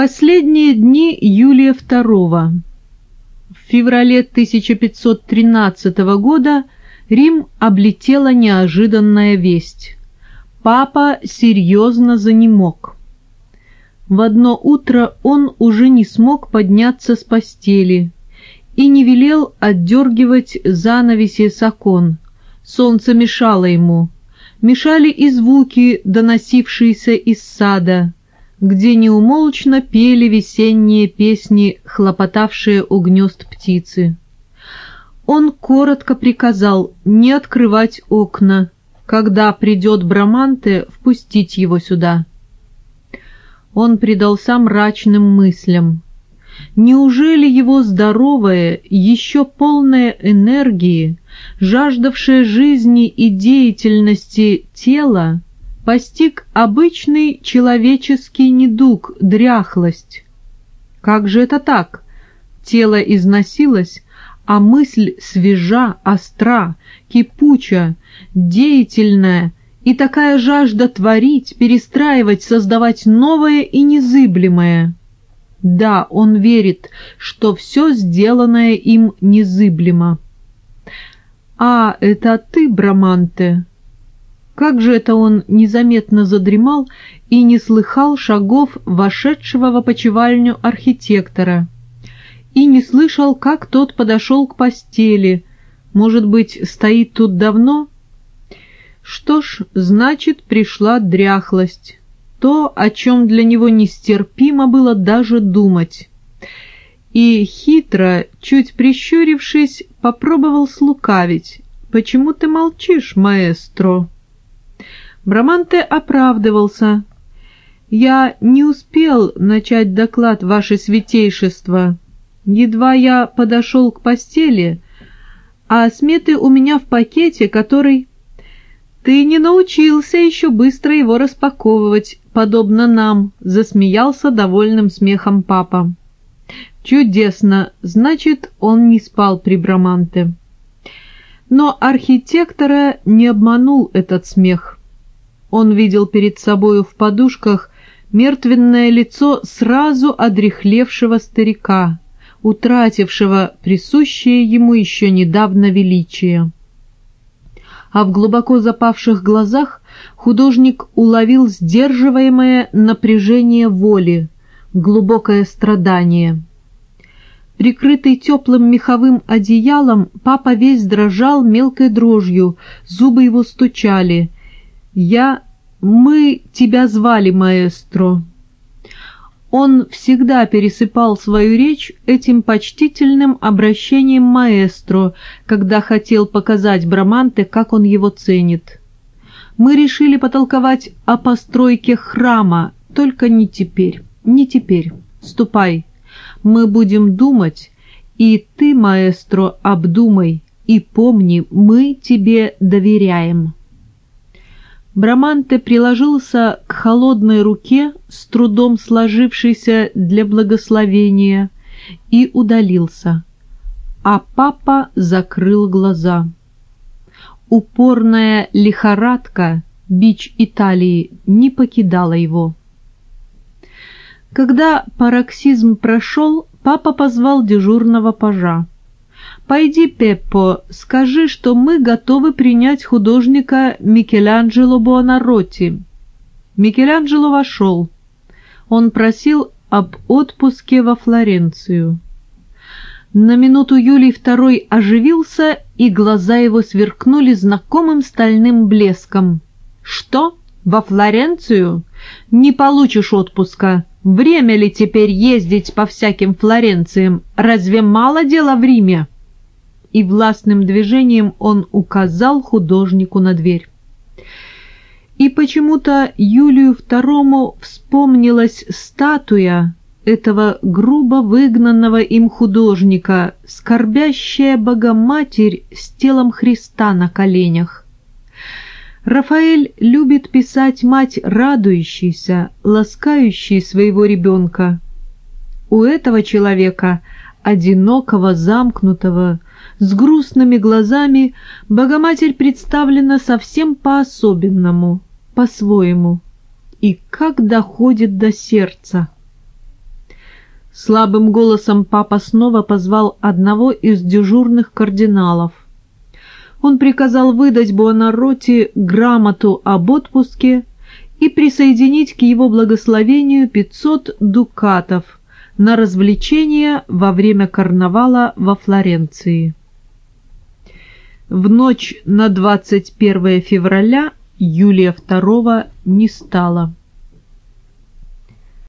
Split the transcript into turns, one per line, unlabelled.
Последние дни Юлия II. В феврале 1513 года Рим облетела неожиданная весть. Папа серьезно занемог. В одно утро он уже не смог подняться с постели и не велел отдергивать занавеси с окон. Солнце мешало ему. Мешали и звуки, доносившиеся из сада, где неумолчно пели весенние песни, хлопотавшие у гнезд птицы. Он коротко приказал не открывать окна, когда придет Браманте, впустить его сюда. Он предался мрачным мыслям. Неужели его здоровое, еще полное энергии, жаждавшее жизни и деятельности тело, постиг обычный человеческий недуг, дряхлость? Как же это так? Тело износилось, а мысль свежа, остра, кипуча, деятельная, и такая жажда творить, перестраивать, создавать новое и незыблемое. Да, он верит, что все сделанное им незыблемо. «А, это ты, Браманте?» Как же это он незаметно задремал и не слыхал шагов вошедшего в опочивальню архитектора? и не слышал, как тот подошел к постели. Может быть, стоит тут давно? Что ж, значит, пришла дряхлость. То, о чем для него нестерпимо было даже думать. И хитро, чуть прищурившись, попробовал слукавить. «Почему ты молчишь, маэстро?» Браманте оправдывался. «Я не успел начать доклад, ваше святейшество». Едва я подошел к постели, а сметы у меня в пакете, который... Ты не научился еще быстро его распаковывать, подобно нам, засмеялся довольным смехом папа. Чудесно, значит, он не спал при Браманте. Но архитектора не обманул этот смех. Он видел перед собою в подушках мертвенное лицо сразу одрехлевшего старика, утратившего присущее ему еще недавно величие. А в глубоко запавших глазах художник уловил сдерживаемое напряжение воли, глубокое страдание. Прикрытый теплым меховым одеялом, папа весь дрожал мелкой дрожью, зубы его стучали. «Я... мы тебя звали, маэстро», он всегда пересыпал свою речь этим почтительным обращением маэстро, когда хотел показать Браманте, как он его ценит. Мы решили потолковать о постройке храма, только не теперь, не теперь. Ступай. Мы будем думать, и ты, маэстро, обдумай, и помни, мы тебе доверяем». Браманте приложился к холодной руке, с трудом сложившейся для благословения, и удалился. А папа закрыл глаза. Упорная лихорадка, бич Италии, не покидала его. Когда пароксизм прошел, папа позвал дежурного пажа. «Пойди, Пеппо, скажи, что мы готовы принять художника Микеланджело Буонаротти». Микеланджело вошел. Он просил об отпуске во Флоренцию. На минуту Юлий II оживился, и глаза его сверкнули знакомым стальным блеском. «Что? Во Флоренцию? Не получишь отпуска. Время ли теперь ездить по всяким Флоренциям? Разве мало дела в Риме?» И властным движением он указал художнику на дверь. И почему-то Юлию II вспомнилась статуя этого грубо выгнанного им художника, скорбящая Богоматерь с телом Христа на коленях. Рафаэль любит писать мать радующейся, ласкающей своего ребенка. У этого человека, одинокого, замкнутого, с грустными глазами, Богоматерь представлена совсем по-особенному, по-своему. И как доходит до сердца. Слабым голосом папа снова позвал одного из дежурных кардиналов. Он приказал выдать Буонаротти грамоту об отпуске и присоединить к его благословению 500 дукатов на развлечения во время карнавала во Флоренции. В ночь на 21 февраля Юлия II не стала.